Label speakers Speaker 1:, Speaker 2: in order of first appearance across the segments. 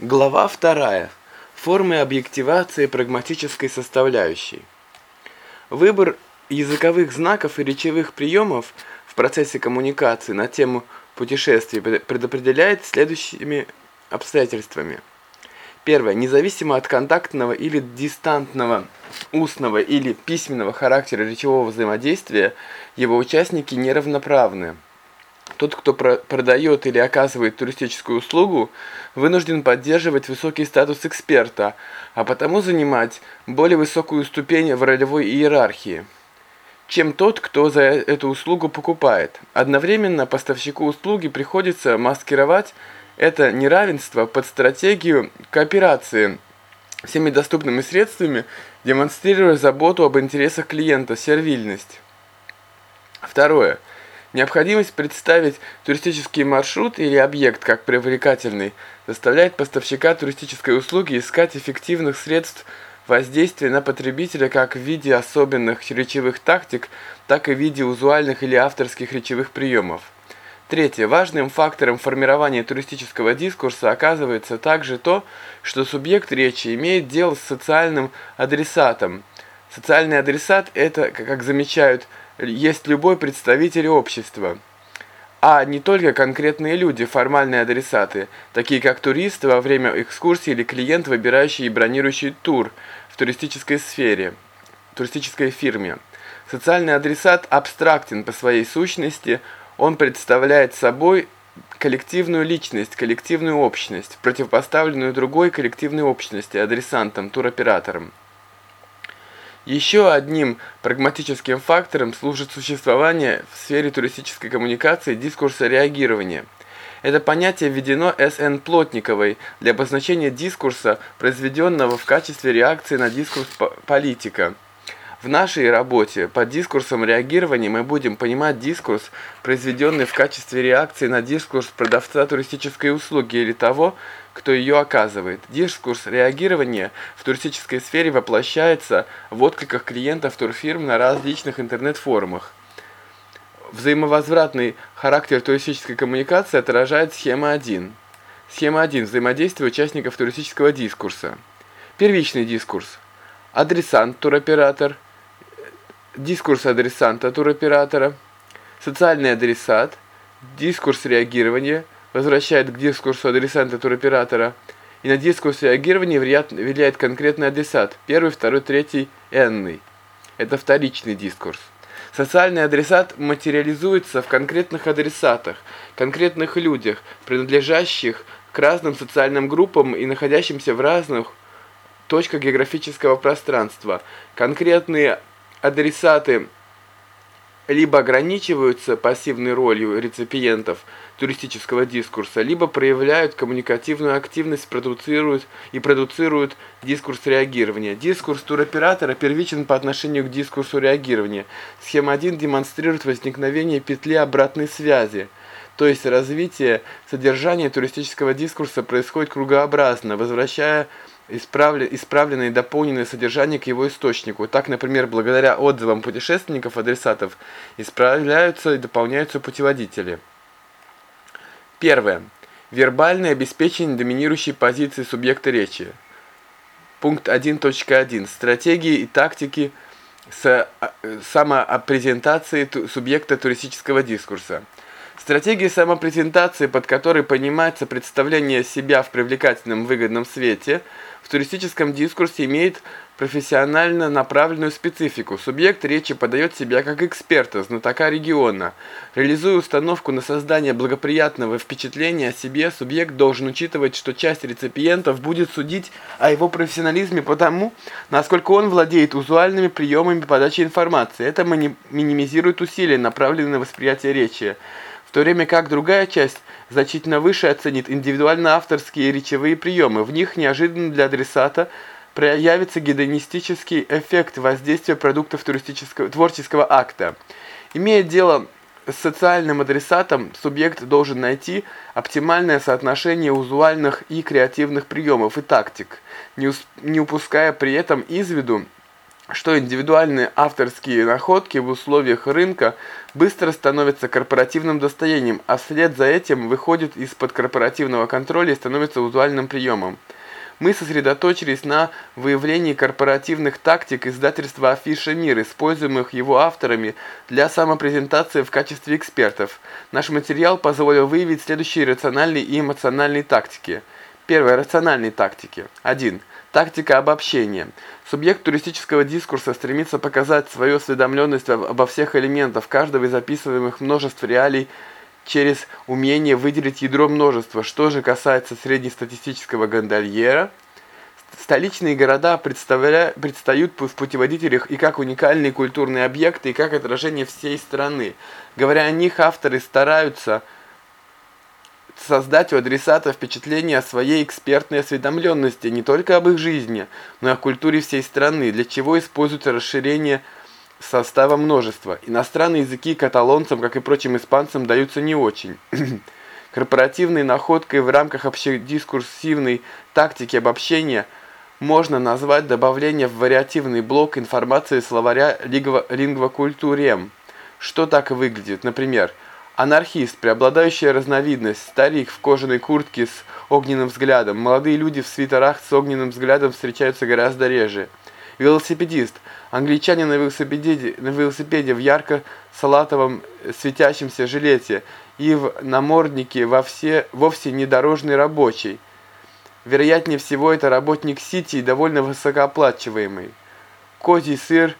Speaker 1: Глава вторая. Формы объективации прагматической составляющей. Выбор языковых знаков и речевых приемов в процессе коммуникации на тему путешествий предопределяет следующими обстоятельствами. Первое. Независимо от контактного или дистантного, устного или письменного характера речевого взаимодействия, его участники неравноправны. Тот, кто продает или оказывает туристическую услугу, вынужден поддерживать высокий статус эксперта, а потому занимать более высокую ступень в ролевой иерархии, чем тот, кто за эту услугу покупает. Одновременно поставщику услуги приходится маскировать это неравенство под стратегию кооперации всеми доступными средствами, демонстрируя заботу об интересах клиента, сервильность. Второе. Необходимость представить туристический маршрут или объект как привлекательный заставляет поставщика туристической услуги искать эффективных средств воздействия на потребителя как в виде особенных речевых тактик, так и в виде узуальных или авторских речевых приемов. Третье. Важным фактором формирования туристического дискурса оказывается также то, что субъект речи имеет дело с социальным адресатом. Социальный адресат – это, как замечают есть любой представитель общества, а не только конкретные люди, формальные адресаты, такие как турист во время экскурсии или клиент, выбирающий и бронирующий тур в туристической сфере, туристической фирме. Социальный адресат абстрактен по своей сущности, он представляет собой коллективную личность, коллективную общность, противопоставленную другой коллективной общности, адресантам, туроператорам. Еще одним прагматическим фактором служит существование в сфере туристической коммуникации дискурса реагирования. Это понятие введено С.Н. Плотниковой для обозначения дискурса, произведенного в качестве реакции на дискурс политика. В нашей работе под дискурсом реагирования мы будем понимать дискурс, произведенный в качестве реакции на дискурс продавца туристической услуги или того, кто ее оказывает. Дискурс реагирования в туристической сфере воплощается в откликах клиентов турфирм на различных интернет-форумах. Взаимовозвратный характер туристической коммуникации отражает схема 1. Схема 1. Взаимодействие участников туристического дискурса. Первичный дискурс. Адресант, туроператор. Дискурс адресанта, туроператора. Социальный адресат. Дискурс реагирования – возвращает к дискурсу адресанта туроператора, и на дискурс реагирования влияет конкретный адресат, первый, второй, третий, n. Это вторичный дискурс. Социальный адресат материализуется в конкретных адресатах, конкретных людях, принадлежащих к разным социальным группам и находящимся в разных точках географического пространства. Конкретные адресаты либо ограничиваются пассивной ролью реципиентов туристического дискурса, либо проявляют коммуникативную активность, продуцируют и продуцируют дискурс реагирования. Дискурс туроператора первичен по отношению к дискурсу реагирования. Схема 1 демонстрирует возникновение петли обратной связи. То есть развитие содержания туристического дискурса происходит кругообразно, возвращая исправленное и дополненное содержание к его источнику. Так, например, благодаря отзывам путешественников-адресатов исправляются и дополняются путеводители. Первое. Вербальное обеспечение доминирующей позиции субъекта речи. Пункт 1.1. Стратегии и тактики с самопрезентации субъекта туристического дискурса. Стратегия самопрезентации, под которой понимается представление себя в привлекательном выгодном свете – в туристическом дискурсе имеет профессионально направленную специфику. Субъект речи подает себя как эксперта, знатока региона. Реализуя установку на создание благоприятного впечатления о себе, субъект должен учитывать, что часть реципиентов будет судить о его профессионализме потому, насколько он владеет узуальными приемами подачи информации. Это минимизирует усилия, направленные на восприятие речи в то время как другая часть значительно выше оценит индивидуально-авторские речевые приемы. В них неожиданно для адресата проявится гедонистический эффект воздействия продуктов туристического творческого акта. Имея дело с социальным адресатом, субъект должен найти оптимальное соотношение узуальных и креативных приемов и тактик, не, не упуская при этом из виду что индивидуальные авторские находки в условиях рынка быстро становятся корпоративным достоянием, а вслед за этим выходит из-под корпоративного контроля и становится узвальным приемом. Мы сосредоточились на выявлении корпоративных тактик издательства «Афиша Мир», используемых его авторами для самопрезентации в качестве экспертов. Наш материал позволил выявить следующие рациональные и эмоциональные тактики. Первое. Рациональные тактики. 1. Тактика обобщения. Субъект туристического дискурса стремится показать свою осведомленность обо всех элементах каждого из описываемых множеств реалий через умение выделить ядро множества. Что же касается среднестатистического гондольера, столичные города предстают в путеводителях и как уникальные культурные объекты, и как отражение всей страны. Говоря о них, авторы стараются создать у адресата впечатление о своей экспертной осведомленности не только об их жизни, но и о культуре всей страны, для чего используется расширение состава множества. Иностранные языки каталонцам, как и прочим испанцам, даются не очень. Корпоративной находкой в рамках общедискурсивной тактики обобщения можно назвать добавление в вариативный блок информации словаря лингвокультурем. Что так выглядит? Например, Анархист, преобладающая разновидность, старик в кожаной куртке с огненным взглядом, молодые люди в свитерах с огненным взглядом встречаются гораздо реже. Велосипедист, англичанин на велосипеде, на велосипеде в ярко-салатовом светящемся жилете и в наморднике во все, вовсе не дорожный рабочий. Вероятнее всего, это работник Сити и довольно высокооплачиваемый. Козий сыр,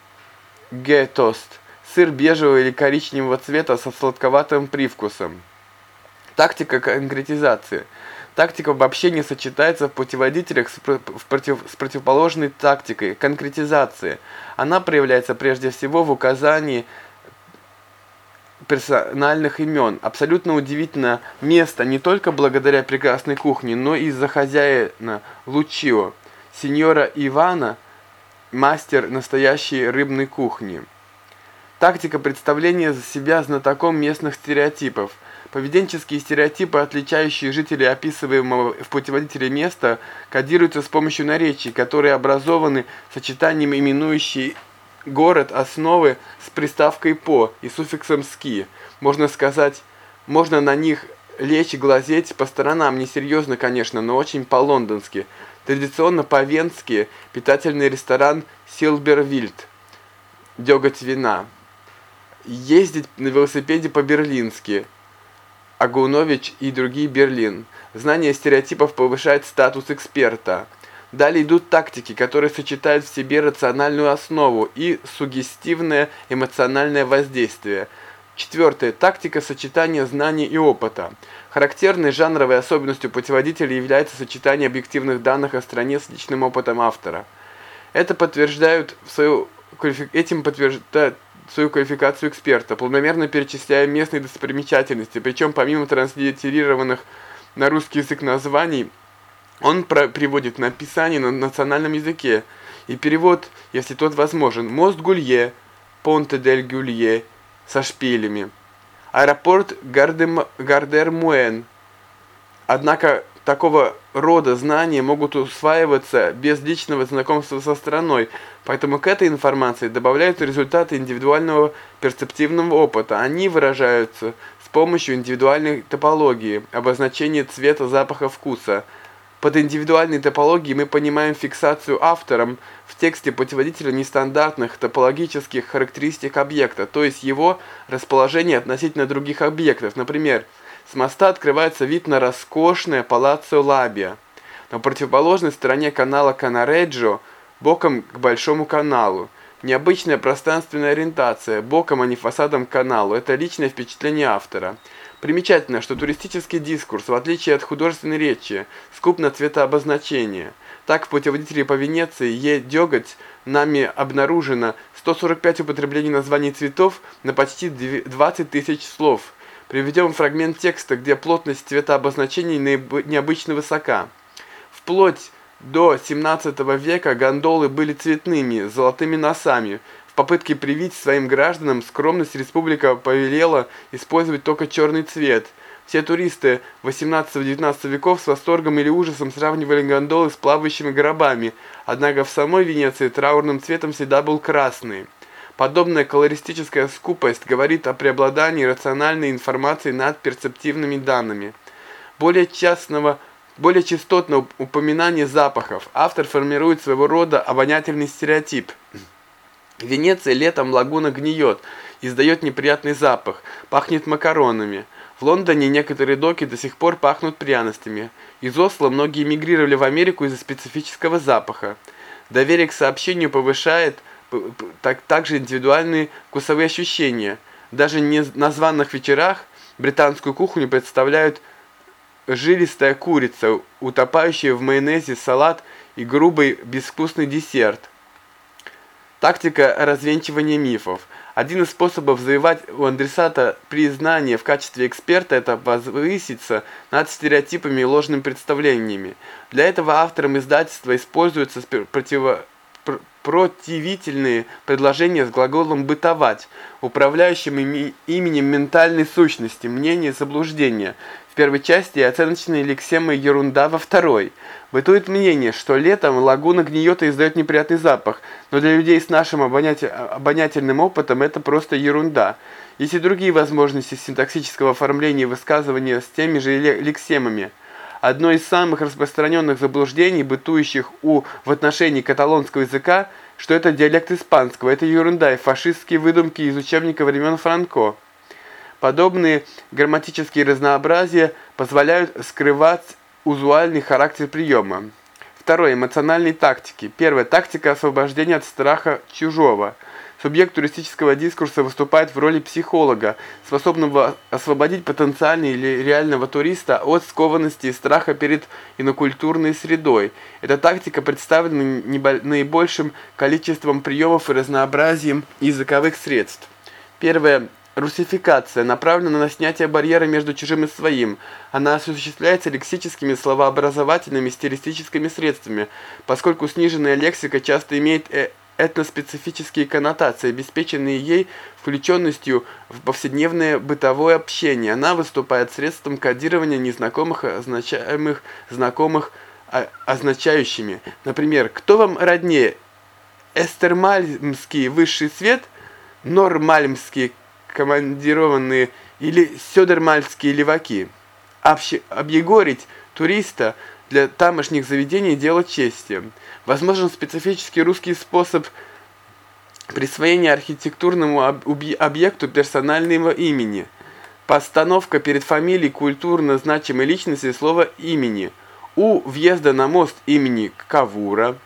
Speaker 1: ге-тост – сыр бежевого или коричневого цвета со сладковатым привкусом. Тактика конкретизации. Тактика обобщения сочетается в путеводителях с, против, с противоположной тактикой конкретизации. Она проявляется прежде всего в указании персональных имен. Абсолютно удивительно место не только благодаря прекрасной кухне, но и из-за хозяина Лучио, сеньора Ивана, мастер настоящей рыбной кухни. Тактика представления за себя знатоком местных стереотипов. Поведенческие стереотипы, отличающие жителей описываемого в путеводителе места, кодируются с помощью наречий, которые образованы сочетанием именующий город основы с приставкой «по» и суффиксом «ски». Можно сказать, можно на них лечь и глазеть по сторонам, несерьезно, конечно, но очень по-лондонски. Традиционно по-венски питательный ресторан «Силбервильд» – деготь вина ездить на велосипеде по-берлински. Агунович и другие Берлин. Знание стереотипов повышает статус эксперта. Далее идут тактики, которые сочетают в себе рациональную основу и сугестивное эмоциональное воздействие. Четвертое. Тактика сочетания знаний и опыта. Характерной жанровой особенностью путеводителя является сочетание объективных данных о стране с личным опытом автора. Это подтверждают в свою этим подтверждают свою квалификацию эксперта, планомерно перечисляя местные достопримечательности, причем помимо транслитерированных на русский язык названий, он приводит написание на национальном языке. И перевод, если тот возможен, мост Гулье, Понте дель Гулье со шпилями, аэропорт Гардер-Муэн. Однако такого рода знания могут усваиваться без личного знакомства со страной, поэтому к этой информации добавляются результаты индивидуального перцептивного опыта. Они выражаются с помощью индивидуальной топологии, обозначения цвета, запаха, вкуса. Под индивидуальной топологией мы понимаем фиксацию автором в тексте путеводителя нестандартных топологических характеристик объекта, то есть его расположение относительно других объектов. Например, с моста открывается вид на роскошное палаццо Лабия. На противоположной стороне канала Канареджо, боком к Большому каналу. Необычная пространственная ориентация, боком, а не фасадом к каналу. Это личное впечатление автора. Примечательно, что туристический дискурс, в отличие от художественной речи, скуп на цветообозначение. Так, в путеводителе по Венеции Е. Деготь нами обнаружено 145 употреблений названий цветов на почти 20 тысяч слов – Приведем фрагмент текста, где плотность цветообозначений необычно высока. Вплоть до 17 века гондолы были цветными, с золотыми носами. В попытке привить своим гражданам скромность республика повелела использовать только черный цвет. Все туристы 18-19 веков с восторгом или ужасом сравнивали гондолы с плавающими гробами, однако в самой Венеции траурным цветом всегда был красный. Подобная колористическая скупость говорит о преобладании рациональной информации над перцептивными данными. Более частного более частотное упоминание запахов. Автор формирует своего рода обонятельный стереотип. В Венеции летом лагуна гниет, издает неприятный запах, пахнет макаронами. В Лондоне некоторые доки до сих пор пахнут пряностями. Из Осло многие мигрировали в Америку из-за специфического запаха. Доверие к сообщению повышает так, также индивидуальные вкусовые ощущения. Даже не на званых вечерах британскую кухню представляют жилистая курица, утопающая в майонезе салат и грубый безвкусный десерт. Тактика развенчивания мифов. Один из способов завоевать у адресата признание в качестве эксперта – это возвыситься над стереотипами и ложными представлениями. Для этого автором издательства используются противо противительные предложения с глаголом «бытовать», управляющим именем ментальной сущности, мнение заблуждения, первой части оценочные лексемы «ерунда» во второй. Бытует мнение, что летом лагуна гниет и издает неприятный запах, но для людей с нашим обонятельным опытом это просто ерунда. Есть и другие возможности синтаксического оформления высказывания с теми же лексемами. Одно из самых распространенных заблуждений, бытующих у в отношении каталонского языка, что это диалект испанского, это ерунда и фашистские выдумки из учебника времен Франко. Подобные грамматические разнообразия позволяют скрывать узуальный характер приема. Второе. Эмоциональные тактики. Первое. Тактика освобождения от страха чужого. Субъект туристического дискурса выступает в роли психолога, способного освободить потенциального или реального туриста от скованности и страха перед инокультурной средой. Эта тактика представлена наибольшим количеством приемов и разнообразием языковых средств. Первое. Русификация направлена на снятие барьера между чужим и своим. Она осуществляется лексическими, словообразовательными, стилистическими средствами, поскольку сниженная лексика часто имеет э этноспецифические коннотации, обеспеченные ей включенностью в повседневное бытовое общение. Она выступает средством кодирования незнакомых означаемых знакомых а, означающими. Например, кто вам роднее? Эстермальмский высший свет, Нормальмский командированные или сёдермальские леваки. Объегорить туриста для тамошних заведений дело чести. Возможен специфический русский способ присвоения архитектурному объекту персонального имени. Постановка перед фамилией культурно значимой личности слова имени. У въезда на мост имени Кавура.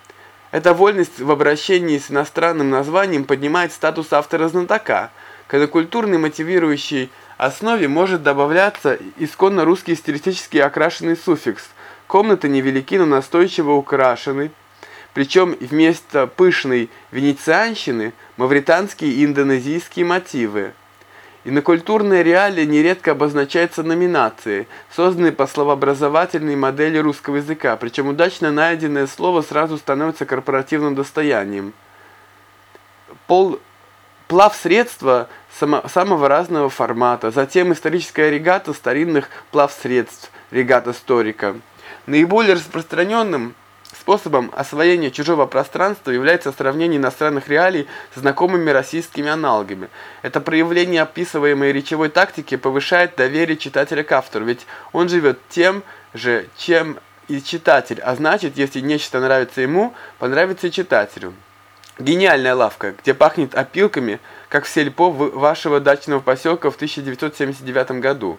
Speaker 1: Эта вольность в обращении с иностранным названием поднимает статус автора-знатока – к эдокультурной мотивирующей основе может добавляться исконно русский стилистически окрашенный суффикс. Комнаты невелики, но настойчиво украшены. Причем вместо пышной венецианщины мавританские и индонезийские мотивы. Инокультурная реалия нередко обозначается номинацией, созданной по словообразовательной модели русского языка, причем удачно найденное слово сразу становится корпоративным достоянием. Пол плавсредства само, самого разного формата, затем историческая регата старинных плавсредств, регата историка. Наиболее распространенным способом освоения чужого пространства является сравнение иностранных реалий с знакомыми российскими аналогами. Это проявление описываемой речевой тактики повышает доверие читателя к автору, ведь он живет тем же, чем и читатель, а значит, если нечто нравится ему, понравится и читателю. Гениальная лавка, где пахнет опилками, как в сельпо вашего дачного поселка в 1979 году.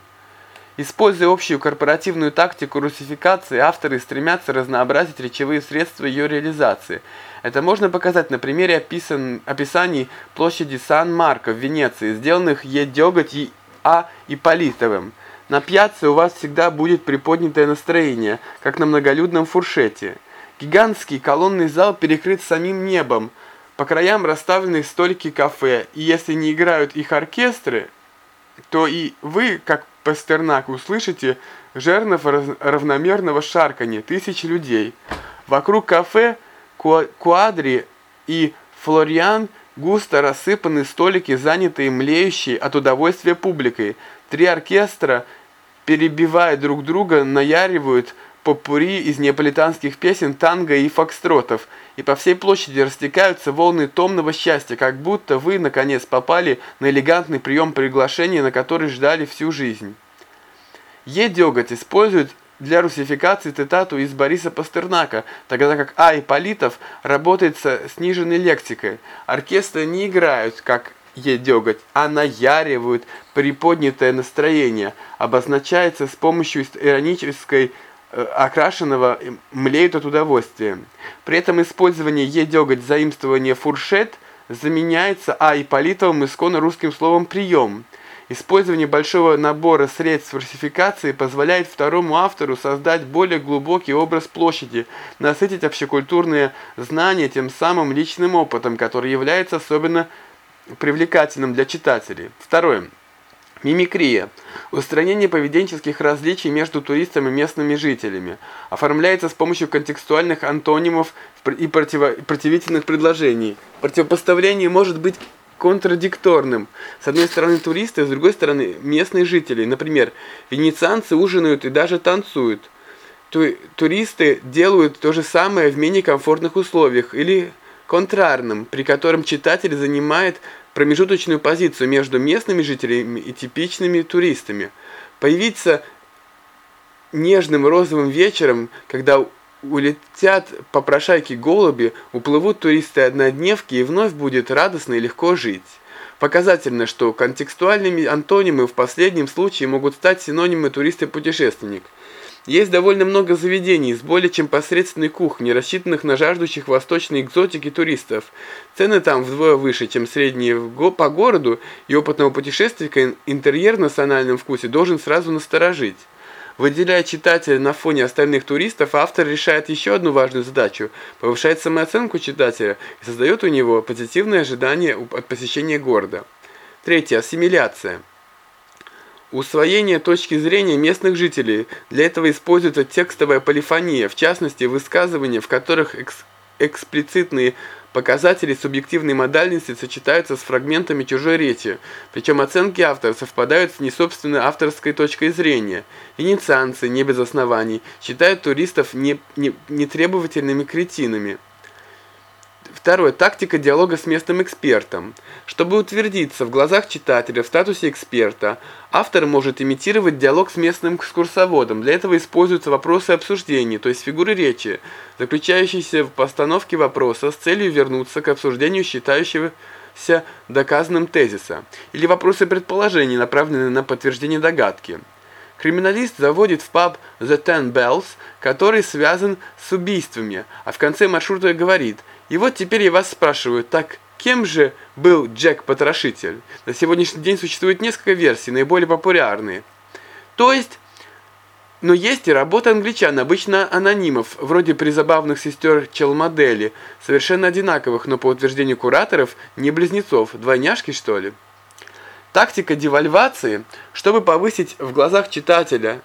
Speaker 1: Используя общую корпоративную тактику русификации, авторы стремятся разнообразить речевые средства ее реализации. Это можно показать на примере описан, описаний площади Сан-Марко в Венеции, сделанных Е. Деготь и А. Ипполитовым. На пьяце у вас всегда будет приподнятое настроение, как на многолюдном фуршете. Гигантский колонный зал перекрыт самим небом, по краям расставлены столики кафе, и если не играют их оркестры, то и вы, как Пастернак, услышите жернов равномерного шарканья тысяч людей. Вокруг кафе Куадри и Флориан густо рассыпаны столики, занятые млеющей от удовольствия публикой. Три оркестра перебивая друг друга, наяривают попури из неаполитанских песен, танго и фокстротов, и по всей площади растекаются волны томного счастья, как будто вы, наконец, попали на элегантный прием приглашения, на который ждали всю жизнь. Е. Деготь использует для русификации цитату из Бориса Пастернака, тогда как А. Ипполитов работает со сниженной лексикой. Оркестры не играют, как Е. Деготь, а наяривают приподнятое настроение, обозначается с помощью иронической окрашенного млеют от удовольствия. При этом использование «е-деготь» заимствование «фуршет» заменяется «а» Ипполитовым исконно русским словом «прием». Использование большого набора средств фальсификации позволяет второму автору создать более глубокий образ площади, насытить общекультурные знания тем самым личным опытом, который является особенно привлекательным для читателей. Второе. Мимикрия. Устранение поведенческих различий между туристами и местными жителями. Оформляется с помощью контекстуальных антонимов и противительных предложений. Противопоставление может быть контрадикторным. С одной стороны туристы, с другой стороны местные жители. Например, венецианцы ужинают и даже танцуют. Ту туристы делают то же самое в менее комфортных условиях или контрарным, при котором читатель занимает промежуточную позицию между местными жителями и типичными туристами. Появиться нежным розовым вечером, когда улетят попрошайки голуби, уплывут туристы-однодневки и вновь будет радостно и легко жить. Показательно, что контекстуальными антонимы в последнем случае могут стать синонимы турист-путешественник – есть довольно много заведений с более чем посредственной кухней, рассчитанных на жаждущих восточной экзотики туристов. Цены там вдвое выше, чем средние по городу, и опытного путешественника интерьер в национальном вкусе должен сразу насторожить. Выделяя читателя на фоне остальных туристов, автор решает еще одну важную задачу – повышает самооценку читателя и создает у него позитивное ожидание от посещения города. Третье – ассимиляция. Усвоение точки зрения местных жителей. Для этого используется текстовая полифония, в частности, высказывания, в которых экс эксплицитные показатели субъективной модальности сочетаются с фрагментами чужой речи, причем оценки автора совпадают с несобственной авторской точкой зрения. Венецианцы, не без оснований, считают туристов не, не, нетребовательными кретинами. Второе. Тактика диалога с местным экспертом. Чтобы утвердиться в глазах читателя в статусе эксперта, автор может имитировать диалог с местным экскурсоводом. Для этого используются вопросы обсуждения, то есть фигуры речи, заключающиеся в постановке вопроса с целью вернуться к обсуждению считающегося доказанным тезиса, или вопросы предположений, направленные на подтверждение догадки. Криминалист заводит в паб The Ten Bells, который связан с убийствами, а в конце маршрута говорит – и вот теперь я вас спрашиваю, так кем же был Джек-потрошитель? На сегодняшний день существует несколько версий, наиболее популярные. То есть, но есть и работа англичан, обычно анонимов, вроде призабавных сестер Челмодели, совершенно одинаковых, но по утверждению кураторов, не близнецов, двойняшки что ли. Тактика девальвации, чтобы повысить в глазах читателя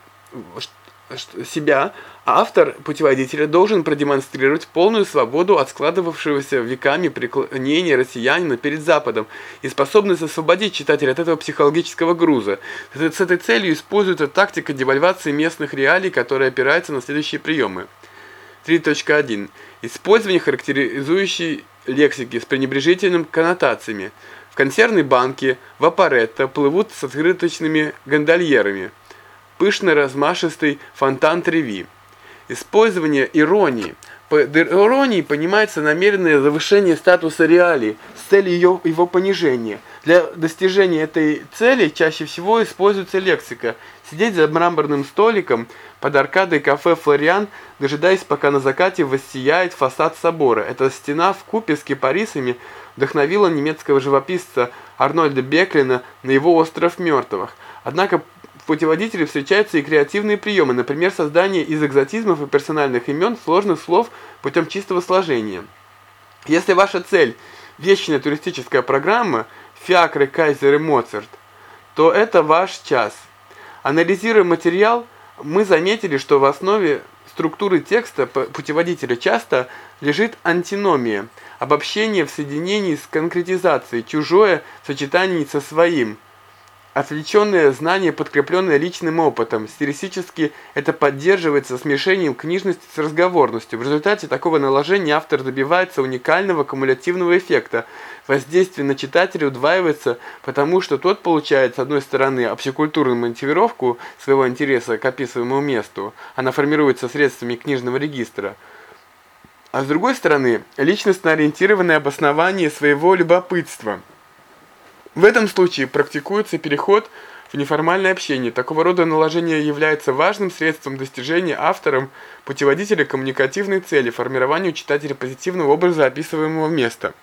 Speaker 1: себя, автор путеводителя должен продемонстрировать полную свободу от складывавшегося веками преклонения россиянина перед Западом и способность освободить читателя от этого психологического груза. С этой целью используется тактика девальвации местных реалий, которая опирается на следующие приемы. 3.1. Использование характеризующей лексики с пренебрежительными коннотациями. В консервной банке в аппаретто плывут с открыточными гондольерами пышно-размашистый фонтан треви. Использование иронии. Под иронией понимается намеренное завышение статуса реалии с целью ее, его понижения. Для достижения этой цели чаще всего используется лексика. Сидеть за мраморным столиком под аркадой кафе «Флориан», дожидаясь, пока на закате воссияет фасад собора. Эта стена в купе с кипарисами вдохновила немецкого живописца Арнольда Беклина на его «Остров мертвых». Однако путеводителе встречаются и креативные приемы, например, создание из экзотизмов и персональных имен сложных слов путем чистого сложения. Если ваша цель – вечная туристическая программа «Фиакры, Кайзер и Моцарт», то это ваш час. Анализируя материал, мы заметили, что в основе структуры текста путеводителя часто лежит антиномия, обобщение в соединении с конкретизацией, чужое в сочетании со своим – Отвлеченное знание, подкрепленное личным опытом. Стилистически это поддерживается смешением книжности с разговорностью. В результате такого наложения автор добивается уникального кумулятивного эффекта. Воздействие на читателя удваивается, потому что тот получает, с одной стороны, общекультурную мотивировку своего интереса к описываемому месту. Она формируется средствами книжного регистра. А с другой стороны, личностно-ориентированное обоснование своего любопытства – в этом случае практикуется переход в неформальное общение. Такого рода наложение является важным средством достижения автором путеводителя коммуникативной цели, формированию читателя позитивного образа описываемого места.